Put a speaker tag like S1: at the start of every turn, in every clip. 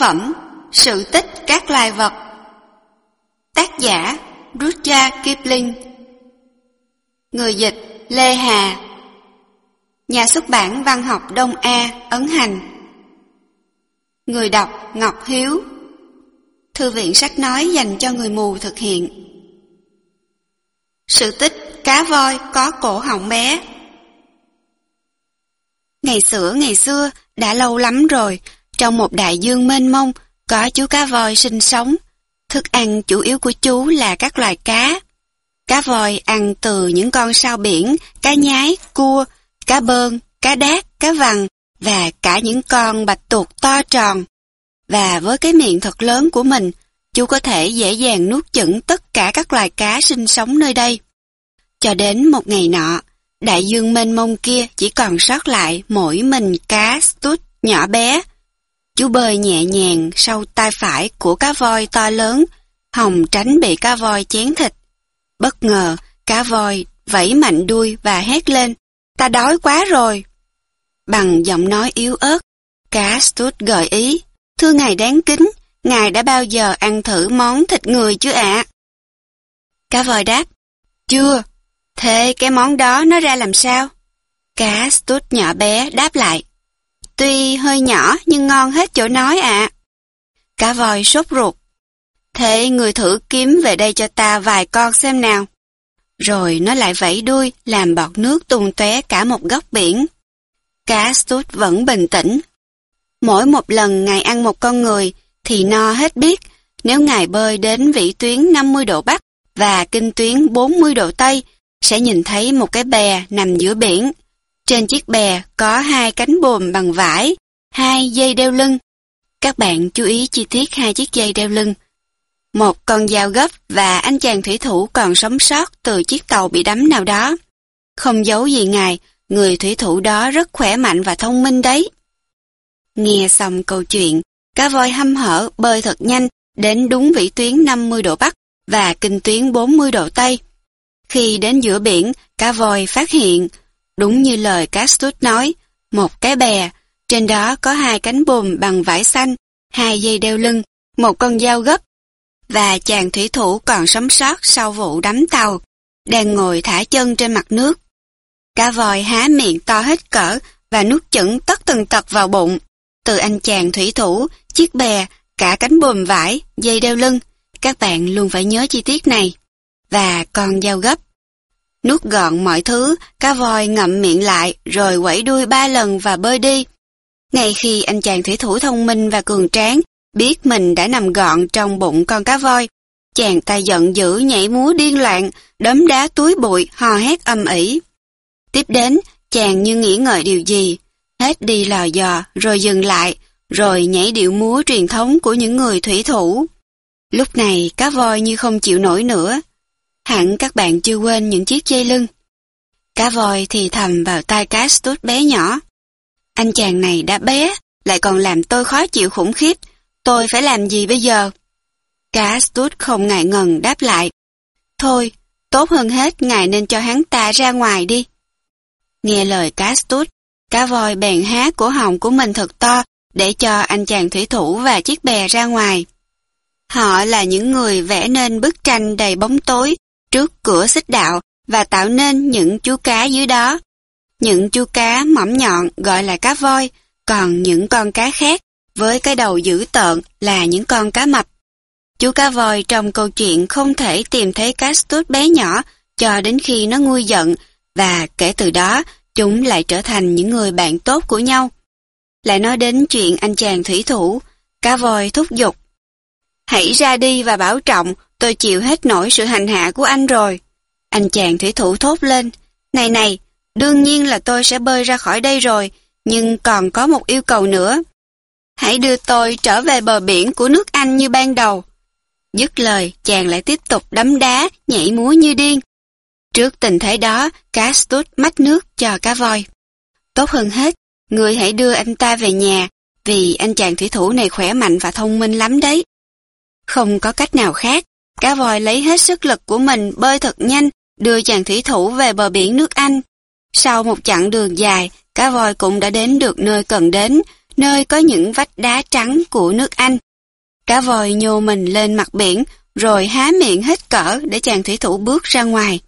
S1: phẩm Sự tích các loài vật. Tác giả Rudyard Kipling. Người dịch Lê Hà. Nhà xuất bản Văn học Đông A Ấn Hành. Người đọc Ngọc Hiếu. Thư viện sách nói dành cho người mù thực hiện. Sự tích cá voi có cổ họng bé. Ngày xưa ngày xưa, đã lâu lắm rồi, trong một đại dương mênh mông, có chú cá voi sinh sống. Thức ăn chủ yếu của chú là các loài cá. Cá voi ăn từ những con sao biển, cá nhái, cua, cá bơn, cá đát, cá vằn và cả những con bạch tuộc to tròn. Và với cái miệng thật lớn của mình, chú có thể dễ dàng nuốt chửng tất cả các loài cá sinh sống nơi đây. Cho đến một ngày nọ, đại dương mênh mông kia chỉ còn sót lại mỗi mình cá stút nhỏ bé. Chú bơi nhẹ nhàng sau tay phải của cá voi to lớn, hồng tránh bị cá voi chén thịt. Bất ngờ, cá voi vẫy mạnh đuôi và hét lên, ta đói quá rồi. Bằng giọng nói yếu ớt, cá stut gợi ý, thưa ngài đáng kính, ngài đã bao giờ ăn thử món thịt người chưa ạ? Cá voi đáp, chưa, thế cái món đó nó ra làm sao? Cá stut nhỏ bé đáp lại, Tuy hơi nhỏ, nhưng ngon hết chỗ nói ạ. Cá voi sốt ruột. Thế người thử kiếm về đây cho ta vài con xem nào. Rồi nó lại vẫy đuôi, làm bọt nước tung tóe cả một góc biển. Cá Stút vẫn bình tĩnh. Mỗi một lần ngài ăn một con người, thì no hết biết nếu ngài bơi đến vĩ tuyến 50 độ Bắc và kinh tuyến 40 độ Tây, sẽ nhìn thấy một cái bè nằm giữa biển. Trên chiếc bè có hai cánh bồm bằng vải, hai dây đeo lưng. Các bạn chú ý chi tiết hai chiếc dây đeo lưng. Một con dao gấp và anh chàng thủy thủ còn sống sót từ chiếc tàu bị đắm nào đó. Không giấu gì ngài, người thủy thủ đó rất khỏe mạnh và thông minh đấy. Nghe xong câu chuyện, cá voi hâm hở bơi thật nhanh đến đúng vĩ tuyến 50 độ Bắc và kinh tuyến 40 độ Tây. Khi đến giữa biển, cá voi phát hiện Đúng như lời Castut nói, một cái bè, trên đó có hai cánh buồm bằng vải xanh, hai dây đeo lưng, một con dao gấp, và chàng thủy thủ còn sống sót sau vụ đắm tàu, đang ngồi thả chân trên mặt nước. Cá vòi há miệng to hết cỡ và nuốt chửng tất từng tật vào bụng. Từ anh chàng thủy thủ, chiếc bè, cả cánh buồm vải, dây đeo lưng, các bạn luôn phải nhớ chi tiết này. Và con dao gấp. Nuốt gọn mọi thứ, cá voi ngậm miệng lại rồi quẩy đuôi ba lần và bơi đi. Ngay khi anh chàng thủy thủ thông minh và cường tráng biết mình đã nằm gọn trong bụng con cá voi, chàng ta giận dữ nhảy múa điên loạn, đấm đá túi bụi, hò hét âm ỉ. Tiếp đến, chàng như nghĩ ngợi điều gì, hết đi lò dò, rồi dừng lại, rồi nhảy điệu múa truyền thống của những người thủy thủ. Lúc này cá voi như không chịu nổi nữa, Hẳn các bạn chưa quên những chiếc dây lưng. Cá voi thì thầm vào tai cá Stút bé nhỏ. Anh chàng này đã bé, lại còn làm tôi khó chịu khủng khiếp. Tôi phải làm gì bây giờ? Cá Stút không ngại ngần đáp lại. Thôi, tốt hơn hết ngài nên cho hắn ta ra ngoài đi. Nghe lời cá Stút, cá voi bèn há cổ họng của mình thật to để cho anh chàng thủy thủ và chiếc bè ra ngoài. Họ là những người vẽ nên bức tranh đầy bóng tối trước cửa xích đạo và tạo nên những chú cá dưới đó. Những chú cá mỏng nhọn gọi là cá voi, còn những con cá khác với cái đầu dữ tợn là những con cá mập. Chú cá voi trong câu chuyện không thể tìm thấy cá stút bé nhỏ cho đến khi nó nguôi giận và kể từ đó chúng lại trở thành những người bạn tốt của nhau. Lại nói đến chuyện anh chàng thủy thủ, cá voi thúc giục. Hãy ra đi và bảo trọng, Tôi chịu hết nổi sự hành hạ của anh rồi. Anh chàng thủy thủ thốt lên. Này này, đương nhiên là tôi sẽ bơi ra khỏi đây rồi, nhưng còn có một yêu cầu nữa. Hãy đưa tôi trở về bờ biển của nước Anh như ban đầu. Dứt lời, chàng lại tiếp tục đấm đá, nhảy múa như điên. Trước tình thế đó, cá stút mách nước cho cá voi. Tốt hơn hết, người hãy đưa anh ta về nhà, vì anh chàng thủy thủ này khỏe mạnh và thông minh lắm đấy. Không có cách nào khác, Cá voi lấy hết sức lực của mình bơi thật nhanh, đưa chàng thủy thủ về bờ biển nước Anh. Sau một chặng đường dài, cá voi cũng đã đến được nơi cần đến, nơi có những vách đá trắng của nước Anh. Cá voi nhô mình lên mặt biển, rồi há miệng hết cỡ để chàng thủy thủ bước ra ngoài.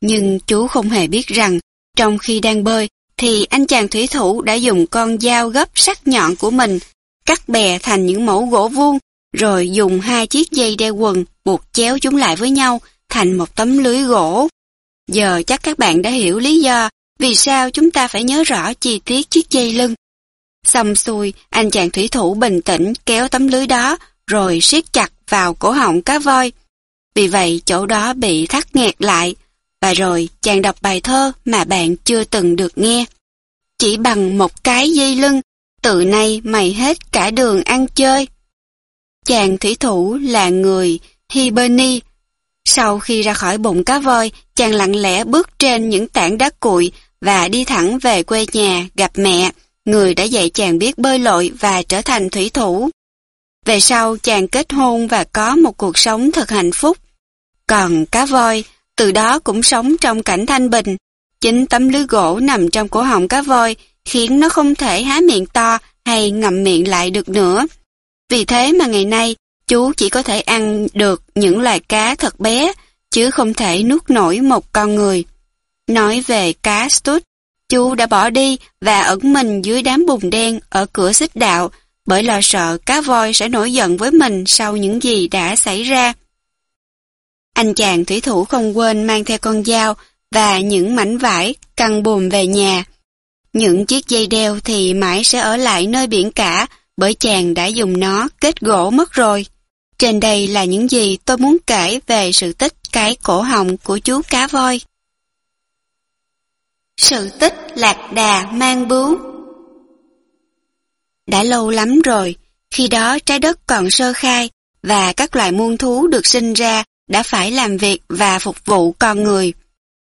S1: Nhưng chú không hề biết rằng, trong khi đang bơi, thì anh chàng thủy thủ đã dùng con dao gấp sắc nhọn của mình, cắt bè thành những mẫu gỗ vuông, rồi dùng hai chiếc dây đeo quần buộc chéo chúng lại với nhau thành một tấm lưới gỗ. Giờ chắc các bạn đã hiểu lý do vì sao chúng ta phải nhớ rõ chi tiết chiếc dây lưng. Xong xuôi, anh chàng thủy thủ bình tĩnh kéo tấm lưới đó rồi siết chặt vào cổ họng cá voi. Vì vậy chỗ đó bị thắt nghẹt lại, và rồi chàng đọc bài thơ mà bạn chưa từng được nghe. Chỉ bằng một cái dây lưng, từ nay mày hết cả đường ăn chơi. Chàng thủy thủ là người Hiberni. Sau khi ra khỏi bụng cá voi, chàng lặng lẽ bước trên những tảng đá cuội và đi thẳng về quê nhà gặp mẹ, người đã dạy chàng biết bơi lội và trở thành thủy thủ. Về sau chàng kết hôn và có một cuộc sống thật hạnh phúc. Còn cá voi, từ đó cũng sống trong cảnh thanh bình. Chính tấm lưới gỗ nằm trong cổ họng cá voi khiến nó không thể há miệng to hay ngậm miệng lại được nữa. Vì thế mà ngày nay, chú chỉ có thể ăn được những loài cá thật bé, chứ không thể nuốt nổi một con người. Nói về cá Stut, chú đã bỏ đi và ẩn mình dưới đám bùn đen ở cửa xích đạo bởi lo sợ cá voi sẽ nổi giận với mình sau những gì đã xảy ra. Anh chàng thủy thủ không quên mang theo con dao và những mảnh vải căng bùm về nhà. Những chiếc dây đeo thì mãi sẽ ở lại nơi biển cả bởi chàng đã dùng nó kết gỗ mất rồi. Trên đây là những gì tôi muốn kể về sự tích cái cổ họng của chú cá voi. Sự tích lạc đà mang bướu Đã lâu lắm rồi, khi đó trái đất còn sơ khai và các loài muôn thú được sinh ra đã phải làm việc và phục vụ con người.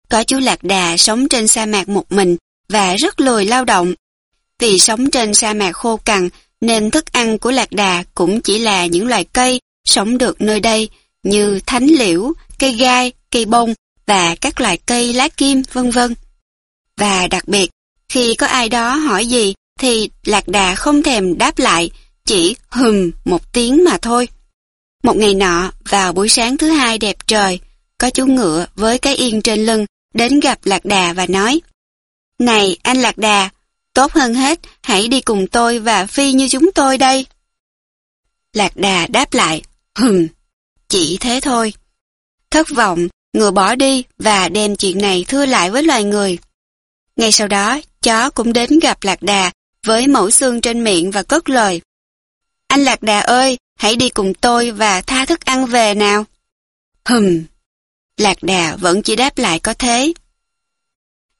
S1: Có chú lạc đà sống trên sa mạc một mình và rất lười lao động. Vì sống trên sa mạc khô cằn nên thức ăn của lạc đà cũng chỉ là những loài cây sống được nơi đây như thánh liễu, cây gai, cây bông và các loài cây lá kim vân vân. Và đặc biệt, khi có ai đó hỏi gì thì lạc đà không thèm đáp lại, chỉ hừm một tiếng mà thôi. Một ngày nọ, vào buổi sáng thứ hai đẹp trời, có chú ngựa với cái yên trên lưng đến gặp lạc đà và nói Này anh lạc đà, tốt hơn hết hãy đi cùng tôi và phi như chúng tôi đây. Lạc đà đáp lại, hừm, chỉ thế thôi. Thất vọng, ngựa bỏ đi và đem chuyện này thưa lại với loài người. Ngay sau đó, chó cũng đến gặp lạc đà với mẫu xương trên miệng và cất lời. Anh lạc đà ơi, hãy đi cùng tôi và tha thức ăn về nào. Hừm, lạc đà vẫn chỉ đáp lại có thế.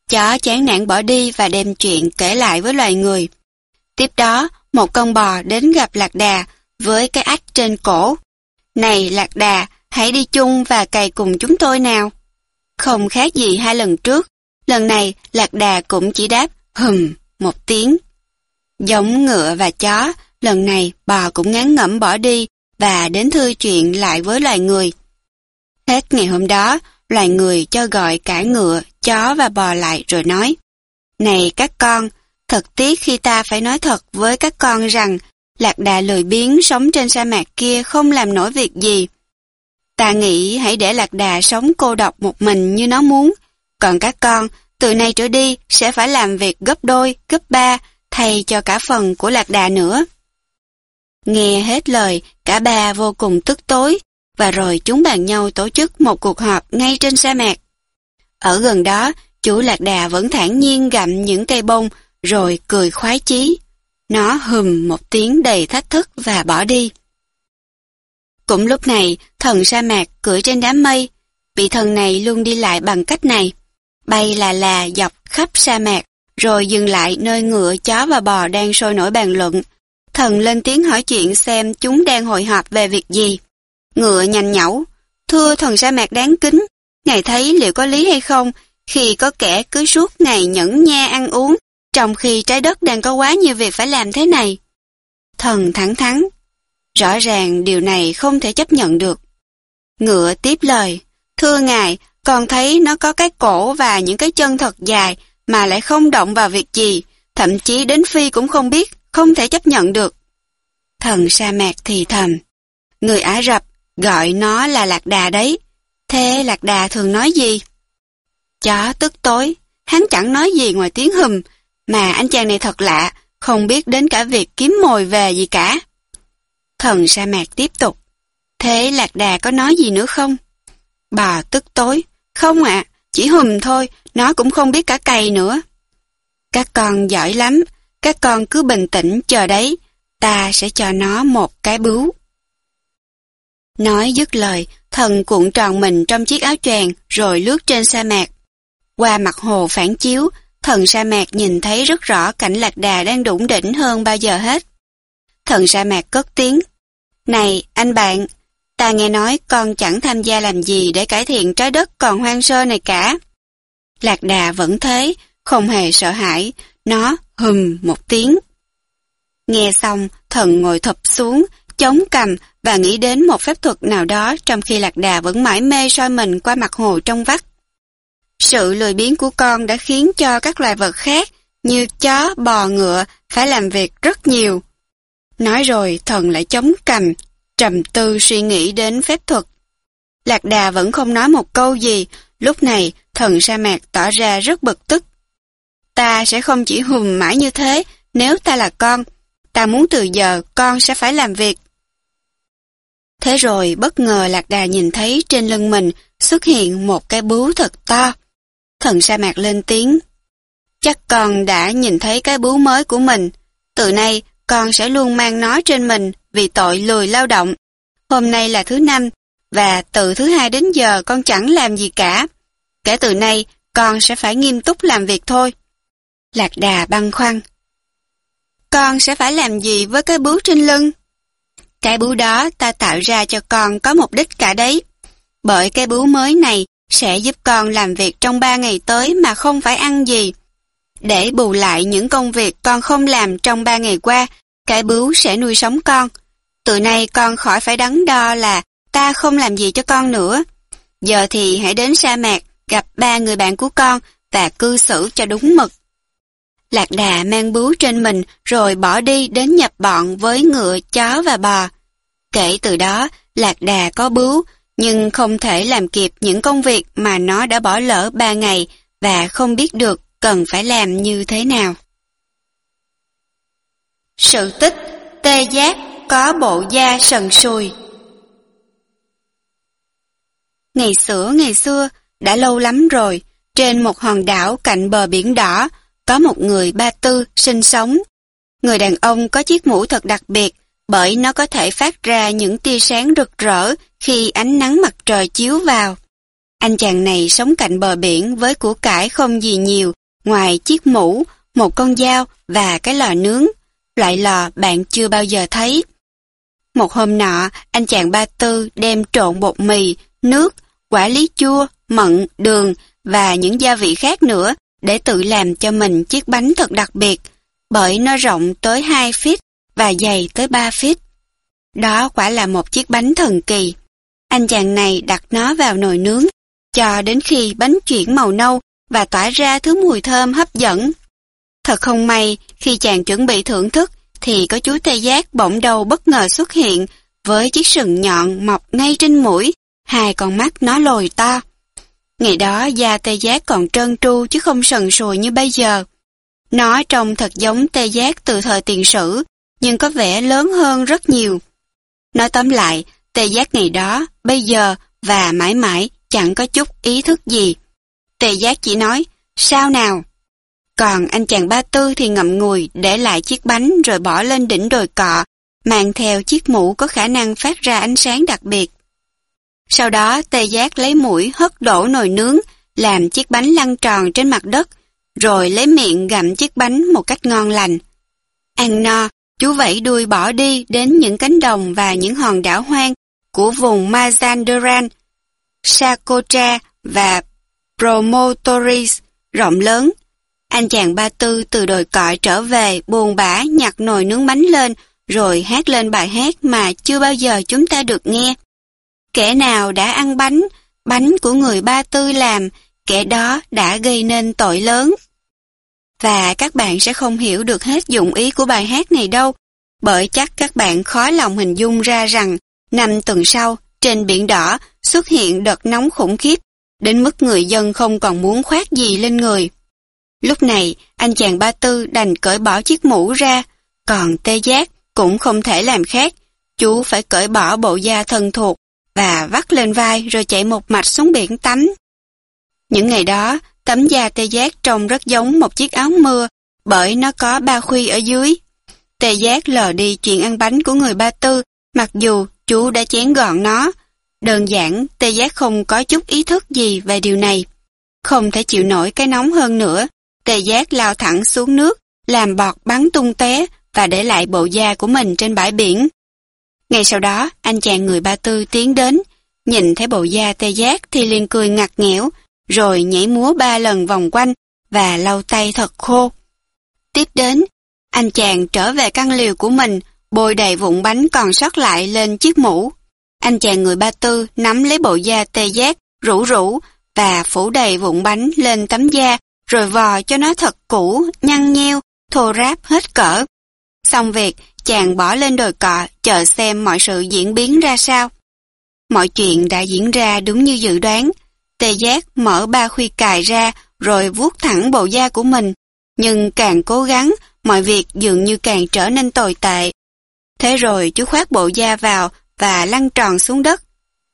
S1: Chó chán nản bỏ đi và đem chuyện kể lại với loài người. Tiếp đó, một con bò đến gặp lạc đà với cái ách trên cổ. Này lạc đà, hãy đi chung và cày cùng chúng tôi nào. Không khác gì hai lần trước, lần này lạc đà cũng chỉ đáp hừm một tiếng. Giống ngựa và chó, lần này bò cũng ngán ngẩm bỏ đi và đến thư chuyện lại với loài người. Hết ngày hôm đó, loài người cho gọi cả ngựa, chó và bò lại rồi nói Này các con, thật tiếc khi ta phải nói thật với các con rằng lạc đà lười biếng sống trên sa mạc kia không làm nổi việc gì. Ta nghĩ hãy để lạc đà sống cô độc một mình như nó muốn, còn các con từ nay trở đi sẽ phải làm việc gấp đôi, gấp ba, thay cho cả phần của lạc đà nữa. Nghe hết lời, cả ba vô cùng tức tối, và rồi chúng bàn nhau tổ chức một cuộc họp ngay trên sa mạc. Ở gần đó, chú lạc đà vẫn thản nhiên gặm những cây bông, rồi cười khoái chí. Nó hùm một tiếng đầy thách thức và bỏ đi. Cũng lúc này, thần sa mạc cưỡi trên đám mây. Vị thần này luôn đi lại bằng cách này. Bay là là dọc khắp sa mạc, rồi dừng lại nơi ngựa, chó và bò đang sôi nổi bàn luận. Thần lên tiếng hỏi chuyện xem chúng đang hội họp về việc gì. Ngựa nhanh nhẩu. Thưa thần sa mạc đáng kính, ngài thấy liệu có lý hay không khi có kẻ cứ suốt ngày nhẫn nha ăn uống, trong khi trái đất đang có quá nhiều việc phải làm thế này. Thần thẳng thắn. Rõ ràng điều này không thể chấp nhận được. Ngựa tiếp lời. Thưa ngài, con thấy nó có cái cổ và những cái chân thật dài mà lại không động vào việc gì, thậm chí đến phi cũng không biết, không thể chấp nhận được. Thần sa mạc thì thầm. Người Ả Rập gọi nó là lạc đà đấy. Thế lạc đà thường nói gì? Chó tức tối, hắn chẳng nói gì ngoài tiếng hùm, mà anh chàng này thật lạ, không biết đến cả việc kiếm mồi về gì cả. Thần sa mạc tiếp tục. Thế lạc đà có nói gì nữa không? Bà tức tối. Không ạ, chỉ hùm thôi, nó cũng không biết cả cày nữa. Các con giỏi lắm, các con cứ bình tĩnh chờ đấy, ta sẽ cho nó một cái bướu. Nói dứt lời, thần cuộn tròn mình trong chiếc áo choàng rồi lướt trên sa mạc. Qua mặt hồ phản chiếu, thần sa mạc nhìn thấy rất rõ cảnh lạc đà đang đủng đỉnh hơn bao giờ hết. Thần sa mạc cất tiếng. Này, anh bạn, ta nghe nói con chẳng tham gia làm gì để cải thiện trái đất còn hoang sơ này cả. Lạc đà vẫn thế, không hề sợ hãi, nó hừm một tiếng. Nghe xong, thần ngồi thập xuống, chống cằm và nghĩ đến một phép thuật nào đó trong khi lạc đà vẫn mãi mê soi mình qua mặt hồ trong vắt. Sự lười biếng của con đã khiến cho các loài vật khác như chó, bò, ngựa phải làm việc rất nhiều. Nói rồi thần lại chống cằm, trầm tư suy nghĩ đến phép thuật. Lạc đà vẫn không nói một câu gì, lúc này thần sa mạc tỏ ra rất bực tức. Ta sẽ không chỉ hùm mãi như thế nếu ta là con. Ta muốn từ giờ con sẽ phải làm việc. Thế rồi bất ngờ lạc đà nhìn thấy trên lưng mình xuất hiện một cái bướu thật to. Thần sa mạc lên tiếng. Chắc con đã nhìn thấy cái bướu mới của mình. Từ nay con sẽ luôn mang nó trên mình vì tội lười lao động. Hôm nay là thứ năm và từ thứ hai đến giờ con chẳng làm gì cả. Kể từ nay con sẽ phải nghiêm túc làm việc thôi. Lạc đà băn khoăn. Con sẽ phải làm gì với cái bướu trên lưng? Cái bướu đó ta tạo ra cho con có mục đích cả đấy. Bởi cái bướu mới này sẽ giúp con làm việc trong ba ngày tới mà không phải ăn gì. Để bù lại những công việc con không làm trong ba ngày qua, cái bướu sẽ nuôi sống con. Từ nay con khỏi phải đắn đo là ta không làm gì cho con nữa. Giờ thì hãy đến sa mạc, gặp ba người bạn của con và cư xử cho đúng mực. Lạc đà mang bướu trên mình rồi bỏ đi đến nhập bọn với ngựa, chó và bò. Kể từ đó, lạc đà có bướu, nhưng không thể làm kịp những công việc mà nó đã bỏ lỡ ba ngày và không biết được cần phải làm như thế nào. Sự tích Tê Giác có bộ da sần sùi Ngày xưa ngày xưa, đã lâu lắm rồi, trên một hòn đảo cạnh bờ biển đỏ, có một người ba tư sinh sống. Người đàn ông có chiếc mũ thật đặc biệt, bởi nó có thể phát ra những tia sáng rực rỡ khi ánh nắng mặt trời chiếu vào. Anh chàng này sống cạnh bờ biển với của cải không gì nhiều, ngoài chiếc mũ, một con dao và cái lò nướng. Loại lò bạn chưa bao giờ thấy. Một hôm nọ, anh chàng ba tư đem trộn bột mì, nước, quả lý chua, mận, đường và những gia vị khác nữa để tự làm cho mình chiếc bánh thật đặc biệt, bởi nó rộng tới 2 feet và dày tới 3 feet. Đó quả là một chiếc bánh thần kỳ. Anh chàng này đặt nó vào nồi nướng, cho đến khi bánh chuyển màu nâu và tỏa ra thứ mùi thơm hấp dẫn. Thật không may, khi chàng chuẩn bị thưởng thức, thì có chú tê giác bỗng đầu bất ngờ xuất hiện với chiếc sừng nhọn mọc ngay trên mũi, hai con mắt nó lồi to. Ngày đó da tê giác còn trơn tru chứ không sần sùi như bây giờ. Nó trông thật giống tê giác từ thời tiền sử, nhưng có vẻ lớn hơn rất nhiều. Nói tóm lại, tê giác ngày đó, bây giờ và mãi mãi chẳng có chút ý thức gì. Tê giác chỉ nói, sao nào? Còn anh chàng ba tư thì ngậm ngùi để lại chiếc bánh rồi bỏ lên đỉnh đồi cọ, mang theo chiếc mũ có khả năng phát ra ánh sáng đặc biệt. Sau đó tê giác lấy mũi hất đổ nồi nướng, làm chiếc bánh lăn tròn trên mặt đất, rồi lấy miệng gặm chiếc bánh một cách ngon lành. Ăn no, chú vẫy đuôi bỏ đi đến những cánh đồng và những hòn đảo hoang của vùng Mazandaran, Sakotra và Promotoris rộng lớn. Anh chàng ba tư từ đồi cọi trở về buồn bã nhặt nồi nướng bánh lên rồi hát lên bài hát mà chưa bao giờ chúng ta được nghe. Kẻ nào đã ăn bánh, bánh của người ba tư làm, kẻ đó đã gây nên tội lớn. Và các bạn sẽ không hiểu được hết dụng ý của bài hát này đâu, bởi chắc các bạn khó lòng hình dung ra rằng năm tuần sau, trên biển đỏ xuất hiện đợt nóng khủng khiếp, đến mức người dân không còn muốn khoác gì lên người. Lúc này, anh chàng ba tư đành cởi bỏ chiếc mũ ra, còn tê giác cũng không thể làm khác. Chú phải cởi bỏ bộ da thân thuộc và vắt lên vai rồi chạy một mạch xuống biển tắm. Những ngày đó, tấm da tê giác trông rất giống một chiếc áo mưa bởi nó có ba khuy ở dưới. Tê giác lờ đi chuyện ăn bánh của người ba tư mặc dù chú đã chén gọn nó. Đơn giản, tê giác không có chút ý thức gì về điều này. Không thể chịu nổi cái nóng hơn nữa, tê giác lao thẳng xuống nước, làm bọt bắn tung té và để lại bộ da của mình trên bãi biển. Ngay sau đó, anh chàng người ba tư tiến đến, nhìn thấy bộ da tê giác thì liền cười ngặt nghẽo, rồi nhảy múa ba lần vòng quanh và lau tay thật khô. Tiếp đến, anh chàng trở về căn liều của mình, bôi đầy vụn bánh còn sót lại lên chiếc mũ. Anh chàng người ba tư nắm lấy bộ da tê giác, rủ rủ và phủ đầy vụn bánh lên tấm da, rồi vò cho nó thật cũ, nhăn nheo, thô ráp hết cỡ. Xong việc, chàng bỏ lên đồi cọ, chờ xem mọi sự diễn biến ra sao. Mọi chuyện đã diễn ra đúng như dự đoán. Tê giác mở ba khuy cài ra, rồi vuốt thẳng bộ da của mình. Nhưng càng cố gắng, mọi việc dường như càng trở nên tồi tệ. Thế rồi chú khoác bộ da vào và lăn tròn xuống đất.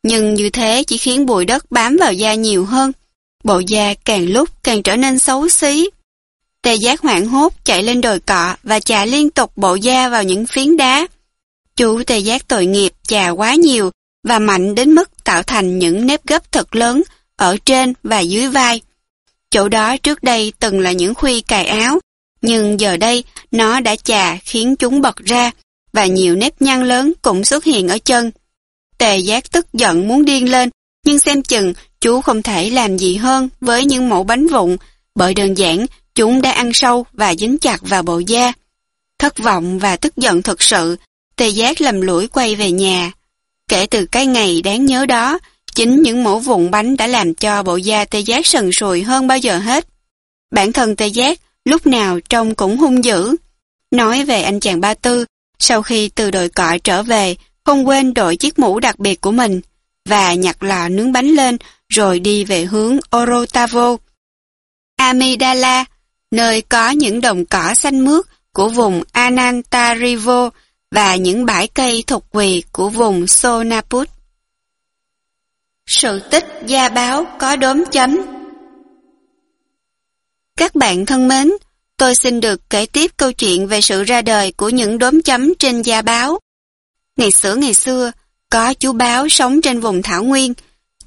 S1: Nhưng như thế chỉ khiến bụi đất bám vào da nhiều hơn. Bộ da càng lúc càng trở nên xấu xí. Tề giác hoảng hốt chạy lên đồi cọ và chà liên tục bộ da vào những phiến đá. Chú tề giác tội nghiệp chà quá nhiều và mạnh đến mức tạo thành những nếp gấp thật lớn ở trên và dưới vai. Chỗ đó trước đây từng là những khuy cài áo, nhưng giờ đây nó đã chà khiến chúng bật ra và nhiều nếp nhăn lớn cũng xuất hiện ở chân. Tề giác tức giận muốn điên lên, nhưng xem chừng chú không thể làm gì hơn với những mẫu bánh vụn, bởi đơn giản chúng đã ăn sâu và dính chặt vào bộ da. Thất vọng và tức giận thực sự, tề giác lầm lũi quay về nhà. Kể từ cái ngày đáng nhớ đó, chính những mẫu vụn bánh đã làm cho bộ da tê giác sần sùi hơn bao giờ hết. Bản thân tê giác lúc nào trông cũng hung dữ. Nói về anh chàng Ba Tư, sau khi từ đội cọ trở về, không quên đội chiếc mũ đặc biệt của mình và nhặt lò nướng bánh lên rồi đi về hướng Orotavo. Amidala, nơi có những đồng cỏ xanh mướt của vùng Anantarivo và những bãi cây thục quỳ của vùng Sonaput. Sự tích gia báo có đốm chấm Các bạn thân mến, tôi xin được kể tiếp câu chuyện về sự ra đời của những đốm chấm trên gia báo. Ngày xưa ngày xưa, có chú báo sống trên vùng Thảo Nguyên.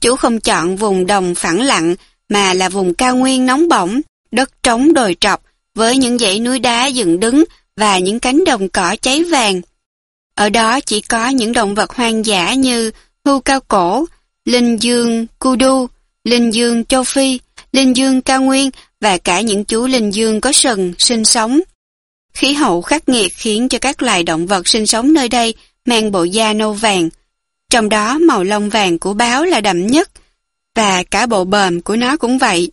S1: Chú không chọn vùng đồng phẳng lặng mà là vùng cao nguyên nóng bỏng, đất trống đồi trọc với những dãy núi đá dựng đứng và những cánh đồng cỏ cháy vàng. Ở đó chỉ có những động vật hoang dã như hưu cao cổ, linh dương kudu, linh dương châu Phi, linh dương cao nguyên và cả những chú linh dương có sừng sinh sống. Khí hậu khắc nghiệt khiến cho các loài động vật sinh sống nơi đây mang bộ da nâu vàng. Trong đó màu lông vàng của báo là đậm nhất, và cả bộ bờm của nó cũng vậy.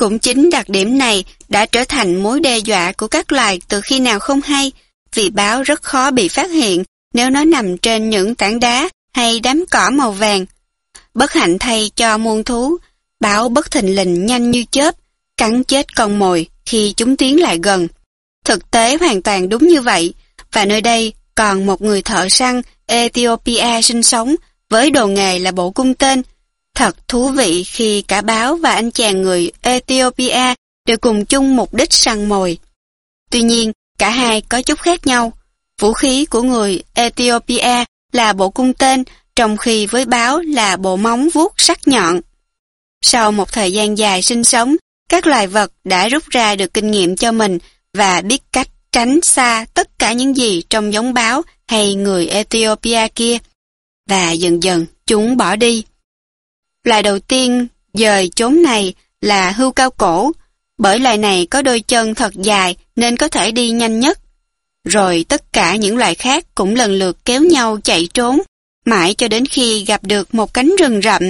S1: Cũng chính đặc điểm này đã trở thành mối đe dọa của các loài từ khi nào không hay, vì báo rất khó bị phát hiện nếu nó nằm trên những tảng đá hay đám cỏ màu vàng. Bất hạnh thay cho muôn thú, báo bất thình lình nhanh như chớp, cắn chết con mồi khi chúng tiến lại gần. Thực tế hoàn toàn đúng như vậy, và nơi đây còn một người thợ săn Ethiopia sinh sống với đồ nghề là bộ cung tên. Thật thú vị khi cả báo và anh chàng người Ethiopia đều cùng chung mục đích săn mồi. Tuy nhiên, cả hai có chút khác nhau. Vũ khí của người Ethiopia là bộ cung tên, trong khi với báo là bộ móng vuốt sắc nhọn. Sau một thời gian dài sinh sống, các loài vật đã rút ra được kinh nghiệm cho mình và biết cách tránh xa tất cả những gì trong giống báo hay người Ethiopia kia. Và dần dần chúng bỏ đi. Loài đầu tiên dời chốn này là hưu cao cổ, bởi loài này có đôi chân thật dài nên có thể đi nhanh nhất. Rồi tất cả những loài khác cũng lần lượt kéo nhau chạy trốn, mãi cho đến khi gặp được một cánh rừng rậm.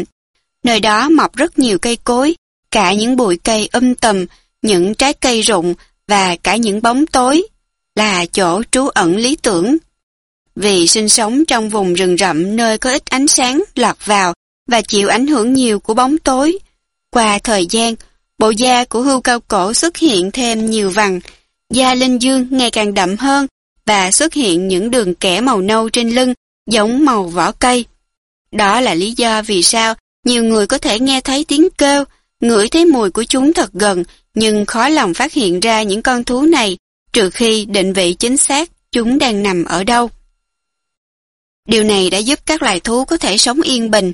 S1: Nơi đó mọc rất nhiều cây cối, cả những bụi cây um tùm, những trái cây rụng và cả những bóng tối là chỗ trú ẩn lý tưởng. Vì sinh sống trong vùng rừng rậm nơi có ít ánh sáng lọt vào và chịu ảnh hưởng nhiều của bóng tối, qua thời gian, bộ da của hươu cao cổ xuất hiện thêm nhiều vằn, da linh dương ngày càng đậm hơn và xuất hiện những đường kẻ màu nâu trên lưng giống màu vỏ cây. Đó là lý do vì sao nhiều người có thể nghe thấy tiếng kêu, ngửi thấy mùi của chúng thật gần nhưng khó lòng phát hiện ra những con thú này trừ khi định vị chính xác chúng đang nằm ở đâu. Điều này đã giúp các loài thú có thể sống yên bình.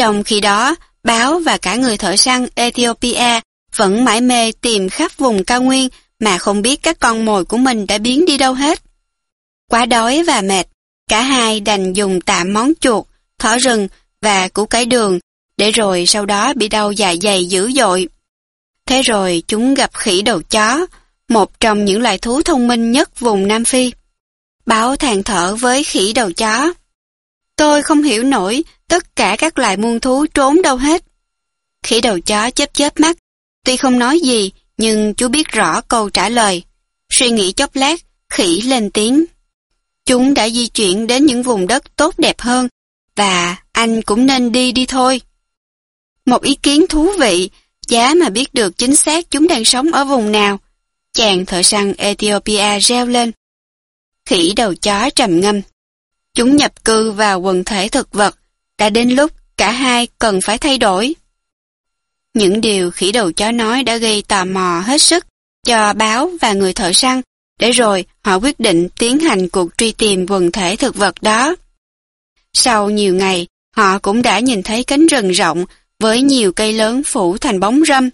S1: Trong khi đó, báo và cả người thợ săn Ethiopia vẫn mãi mê tìm khắp vùng cao nguyên mà không biết các con mồi của mình đã biến đi đâu hết. Quá đói và mệt, cả hai đành dùng tạm món chuột, thỏ rừng và củ cải đường, để rồi sau đó bị đau dạ dày dữ dội. Thế rồi chúng gặp khỉ đầu chó, một trong những loài thú thông minh nhất vùng Nam Phi. Báo than thở với khỉ đầu chó. Tôi không hiểu nổi tất cả các loài muôn thú trốn đâu hết. Khỉ đầu chó chớp chớp mắt, tuy không nói gì, nhưng chú biết rõ câu trả lời. Suy nghĩ chốc lát, khỉ lên tiếng. Chúng đã di chuyển đến những vùng đất tốt đẹp hơn, và anh cũng nên đi đi thôi. Một ý kiến thú vị, giá mà biết được chính xác chúng đang sống ở vùng nào. Chàng thợ săn Ethiopia reo lên. Khỉ đầu chó trầm ngâm. Chúng nhập cư vào quần thể thực vật, đã đến lúc cả hai cần phải thay đổi. Những điều khỉ đầu chó nói đã gây tò mò hết sức cho báo và người thợ săn, để rồi họ quyết định tiến hành cuộc truy tìm quần thể thực vật đó. Sau nhiều ngày, họ cũng đã nhìn thấy cánh rừng rộng với nhiều cây lớn phủ thành bóng râm.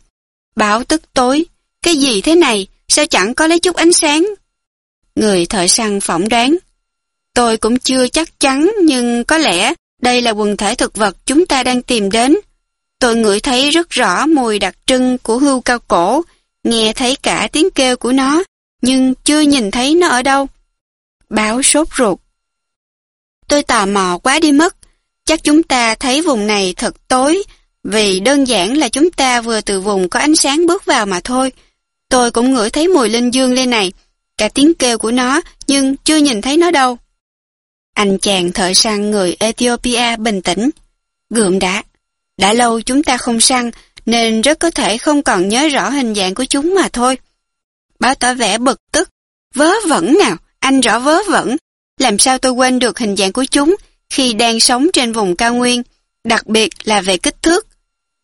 S1: Báo tức tối, cái gì thế này, sao chẳng có lấy chút ánh sáng? Người thợ săn phỏng đoán. Tôi cũng chưa chắc chắn nhưng có lẽ đây là quần thể thực vật chúng ta đang tìm đến. Tôi ngửi thấy rất rõ mùi đặc trưng của hươu cao cổ, nghe thấy cả tiếng kêu của nó, nhưng chưa nhìn thấy nó ở đâu. Báo sốt ruột. Tôi tò mò quá đi mất. Chắc chúng ta thấy vùng này thật tối, vì đơn giản là chúng ta vừa từ vùng có ánh sáng bước vào mà thôi. Tôi cũng ngửi thấy mùi linh dương lên này, cả tiếng kêu của nó, nhưng chưa nhìn thấy nó đâu. Anh chàng thợ săn người Ethiopia bình tĩnh. Gượm đã. Đã lâu chúng ta không săn, nên rất có thể không còn nhớ rõ hình dạng của chúng mà thôi. Báo tỏ vẻ bực tức. Vớ vẩn nào, anh rõ vớ vẩn. Làm sao tôi quên được hình dạng của chúng khi đang sống trên vùng cao nguyên, đặc biệt là về kích thước.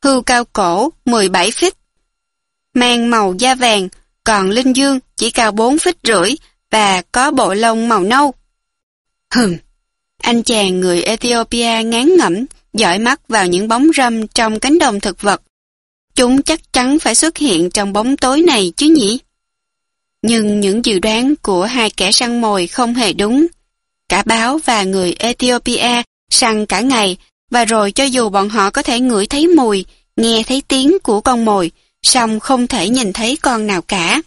S1: Hưu cao cổ 17 feet, mang màu da vàng, còn Linh Dương chỉ cao 4 feet rưỡi và có bộ lông màu nâu. Hừm, anh chàng người Ethiopia ngán ngẩm, dõi mắt vào những bóng râm trong cánh đồng thực vật. Chúng chắc chắn phải xuất hiện trong bóng tối này chứ nhỉ? Nhưng những dự đoán của hai kẻ săn mồi không hề đúng. Cả báo và người Ethiopia săn cả ngày và rồi cho dù bọn họ có thể ngửi thấy mùi, nghe thấy tiếng của con mồi, song không thể nhìn thấy con nào cả.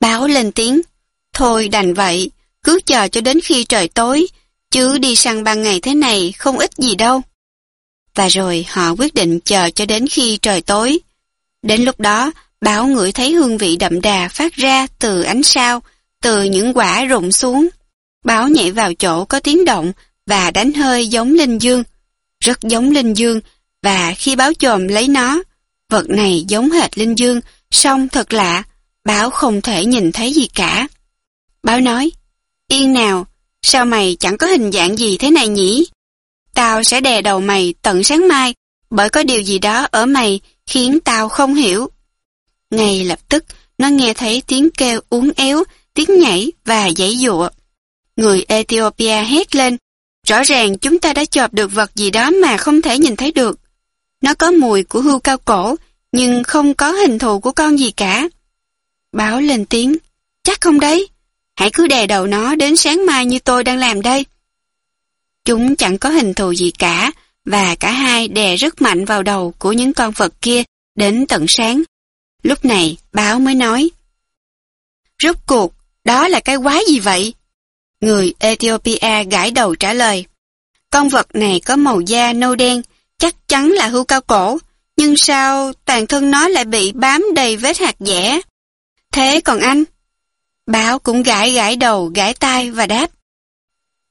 S1: Báo lên tiếng, thôi đành vậy, cứ chờ cho đến khi trời tối, chứ đi săn ban ngày thế này không ít gì đâu. Và rồi họ quyết định chờ cho đến khi trời tối. Đến lúc đó, báo ngửi thấy hương vị đậm đà phát ra từ ánh sao, từ những quả rụng xuống. Báo nhảy vào chỗ có tiếng động và đánh hơi giống linh dương. Rất giống linh dương, và khi báo chồm lấy nó, vật này giống hệt linh dương, song thật lạ, báo không thể nhìn thấy gì cả. Báo nói, yên nào, sao mày chẳng có hình dạng gì thế này nhỉ? Tao sẽ đè đầu mày tận sáng mai, bởi có điều gì đó ở mày khiến tao không hiểu. Ngay lập tức, nó nghe thấy tiếng kêu uốn éo, tiếng nhảy và giãy dụa. Người Ethiopia hét lên, rõ ràng chúng ta đã chộp được vật gì đó mà không thể nhìn thấy được. Nó có mùi của hươu cao cổ, nhưng không có hình thù của con gì cả. Báo lên tiếng, chắc không đấy, hãy cứ đè đầu nó đến sáng mai như tôi đang làm đây. Chúng chẳng có hình thù gì cả, và cả hai đè rất mạnh vào đầu của những con vật kia đến tận sáng. Lúc này, báo mới nói. Rốt cuộc, đó là cái quái gì vậy? Người Ethiopia gãi đầu trả lời. Con vật này có màu da nâu đen, chắc chắn là hươu cao cổ. nhưng sao toàn thân nó lại bị bám đầy vết hạt dẻ? Thế còn anh? Báo cũng gãi gãi đầu, gãi tai và đáp.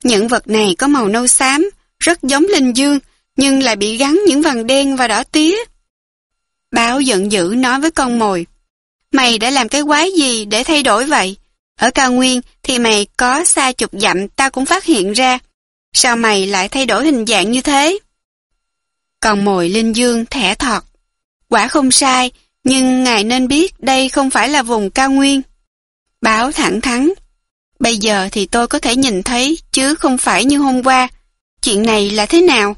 S1: Những vật này có màu nâu xám, rất giống linh dương, nhưng lại bị gắn những vằn đen và đỏ tía. Báo giận dữ nói với con mồi. Mày đã làm cái quái gì để thay đổi vậy? Ở cao nguyên thì mày có xa chục dặm ta cũng phát hiện ra. Sao mày lại thay đổi hình dạng như thế? Còn mồi linh dương thẻ thọt. Quả không sai, nhưng ngài nên biết đây không phải là vùng cao nguyên. Báo thẳng thắn. Bây giờ thì tôi có thể nhìn thấy, chứ không phải như hôm qua. Chuyện này là thế nào?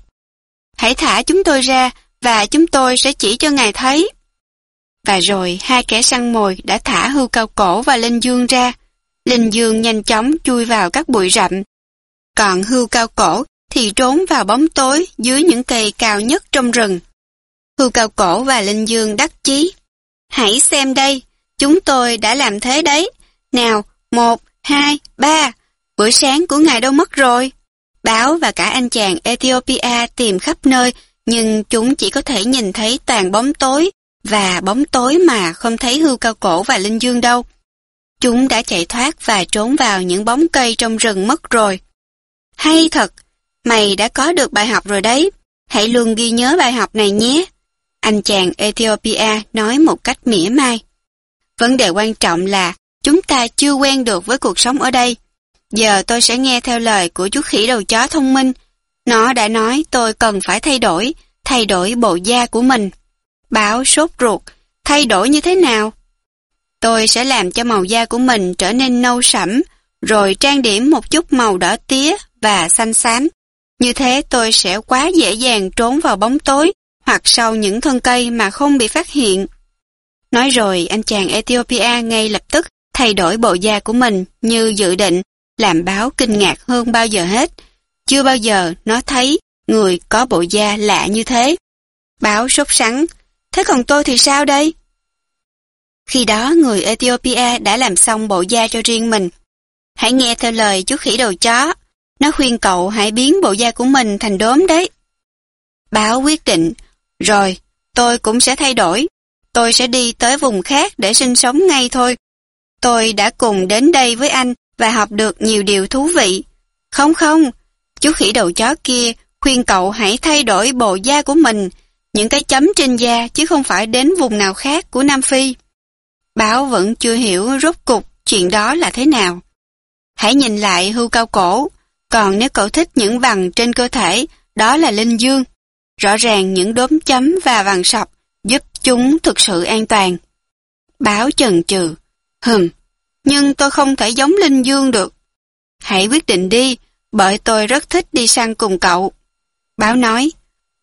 S1: Hãy thả chúng tôi ra, và chúng tôi sẽ chỉ cho ngài thấy. Và rồi hai kẻ săn mồi đã thả hưu cao cổ và Linh Dương ra. Linh Dương nhanh chóng chui vào các bụi rậm. Còn hưu cao cổ thì trốn vào bóng tối dưới những cây cao nhất trong rừng. Hưu cao cổ và Linh Dương đắc chí. Hãy xem đây, chúng tôi đã làm thế đấy. Nào, một, hai, ba, bữa sáng của ngài đâu mất rồi? Báo và cả anh chàng Ethiopia tìm khắp nơi, nhưng chúng chỉ có thể nhìn thấy toàn bóng tối, và bóng tối mà không thấy hưu cao cổ và linh dương đâu. Chúng đã chạy thoát và trốn vào những bóng cây trong rừng mất rồi. Hay thật, mày đã có được bài học rồi đấy. Hãy luôn ghi nhớ bài học này nhé. Anh chàng Ethiopia nói một cách mỉa mai. Vấn đề quan trọng là chúng ta chưa quen được với cuộc sống ở đây. Giờ tôi sẽ nghe theo lời của chú khỉ đầu chó thông minh. Nó đã nói tôi cần phải thay đổi, thay đổi bộ da của mình. Báo sốt ruột, thay đổi như thế nào? Tôi sẽ làm cho màu da của mình trở nên nâu sẫm, rồi trang điểm một chút màu đỏ tía và xanh xám. Như thế tôi sẽ quá dễ dàng trốn vào bóng tối hoặc sau những thân cây mà không bị phát hiện. Nói rồi, anh chàng Ethiopia ngay lập tức thay đổi bộ da của mình như dự định, làm báo kinh ngạc hơn bao giờ hết. Chưa bao giờ nó thấy người có bộ da lạ như thế. Báo sốt sắng, thế còn tôi thì sao đây? Khi đó người Ethiopia đã làm xong bộ da cho riêng mình. Hãy nghe theo lời chú khỉ đầu chó. Nó khuyên cậu hãy biến bộ da của mình thành đốm đấy. Báo quyết định, rồi, tôi cũng sẽ thay đổi. Tôi sẽ đi tới vùng khác để sinh sống ngay thôi. Tôi đã cùng đến đây với anh và học được nhiều điều thú vị. Không không, chú khỉ đầu chó kia khuyên cậu hãy thay đổi bộ da của mình, những cái chấm trên da chứ không phải đến vùng nào khác của Nam Phi. Báo vẫn chưa hiểu rốt cục chuyện đó là thế nào. Hãy nhìn lại hưu cao cổ, còn nếu cậu thích những vằn trên cơ thể, đó là linh dương. Rõ ràng những đốm chấm và vằn sọc giúp chúng thực sự an toàn. Báo chần chừ, hừm, nhưng tôi không thể giống linh dương được. Hãy quyết định đi, bởi tôi rất thích đi săn cùng cậu. Báo nói,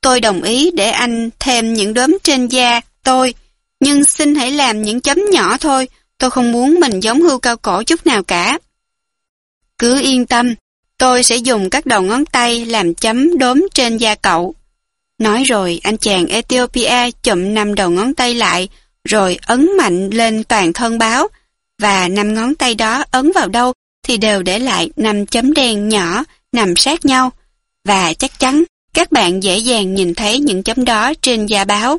S1: tôi đồng ý để anh thêm những đốm trên da tôi, nhưng xin hãy làm những chấm nhỏ thôi, tôi không muốn mình giống hưu cao cổ chút nào cả. Cứ yên tâm, tôi sẽ dùng các đầu ngón tay làm chấm đốm trên da cậu. Nói rồi, anh chàng Ethiopia chụm năm đầu ngón tay lại, rồi ấn mạnh lên toàn thân báo, và năm ngón tay đó ấn vào đâu thì đều để lại năm chấm đen nhỏ nằm sát nhau. Và chắc chắn các bạn dễ dàng nhìn thấy những chấm đó trên da báo.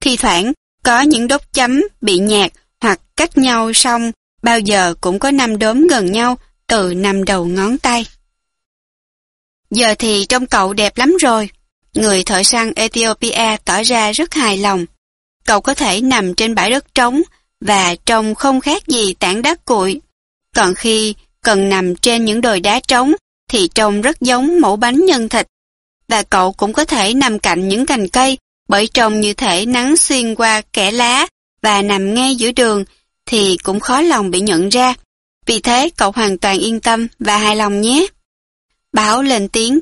S1: Thì thoảng, có những đốt chấm bị nhạt hoặc cách nhau xong, bao giờ cũng có năm đốm gần nhau từ năm đầu ngón tay. Giờ thì trông cậu đẹp lắm rồi. Người thợ săn Ethiopia tỏ ra rất hài lòng. Cậu có thể nằm trên bãi đất trống và trông không khác gì tảng đá cuội. Còn khi cần nằm trên những đồi đá trống thì trông rất giống mẫu bánh nhân thịt. Và cậu cũng có thể nằm cạnh những cành cây bởi trông như thể nắng xuyên qua kẽ lá và nằm ngay giữa đường thì cũng khó lòng bị nhận ra. Vì thế cậu hoàn toàn yên tâm và hài lòng nhé. Bảo lên tiếng,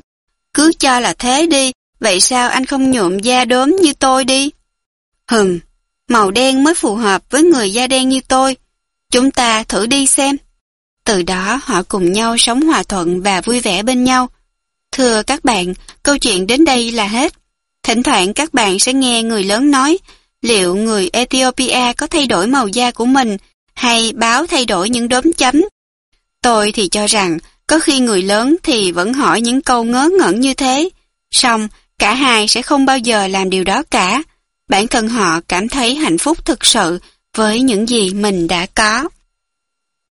S1: cứ cho là thế đi, vậy sao anh không nhuộm da đốm như tôi đi? Hừm, màu đen mới phù hợp với người da đen như tôi. Chúng ta thử đi xem. Từ đó họ cùng nhau sống hòa thuận và vui vẻ bên nhau. Thưa các bạn, câu chuyện đến đây là hết. Thỉnh thoảng các bạn sẽ nghe người lớn nói liệu người Ethiopia có thay đổi màu da của mình hay báo thay đổi những đốm chấm. Tôi thì cho rằng có khi người lớn thì vẫn hỏi những câu ngớ ngẩn như thế. Xong, cả hai sẽ không bao giờ làm điều đó cả bản thân họ cảm thấy hạnh phúc thực sự với những gì mình đã có.